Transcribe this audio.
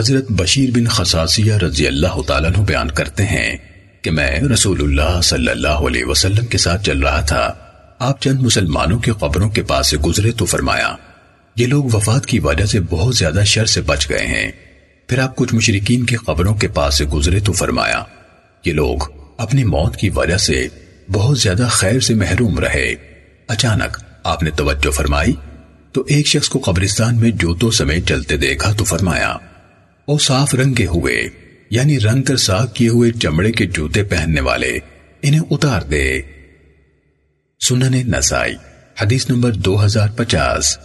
حضرت بشیر بن خصاصیہ رضی اللہ تعالیٰ عنہ بیان کرتے ہیں کہ میں رسول اللہ صلی اللہ علیہ وسلم کے ساتھ چل رہا تھا۔ آپ چند مسلمانوں کی قبروں کے پاس سے گزرے تو فرمایا، یہ لوگ وفات کی وجہ سے بہت زیادہ شر سے بچ گئے ہیں۔ پھر آپ کچھ مشرقین کی قبروں کے پاس سے گزرے تو فرمایا، یہ لوگ اپنی موت کی وجہ سے بہت زیادہ خیر سے محروم رہے۔ اچانک آپ نے توجہ فرمائی تو ایک شخص کو قبرستان میں جوتوں سمیت چلتے دیکھا تو فرمایا وہ صاف رنگے ہوئے یعنی رنگ کر صاف کیے ہوئے چمڑے کے جوتے پہننے والے، انہیں اتار دے۔ سنن نسائی، حدیث نمبر دو ہزار پچاس۔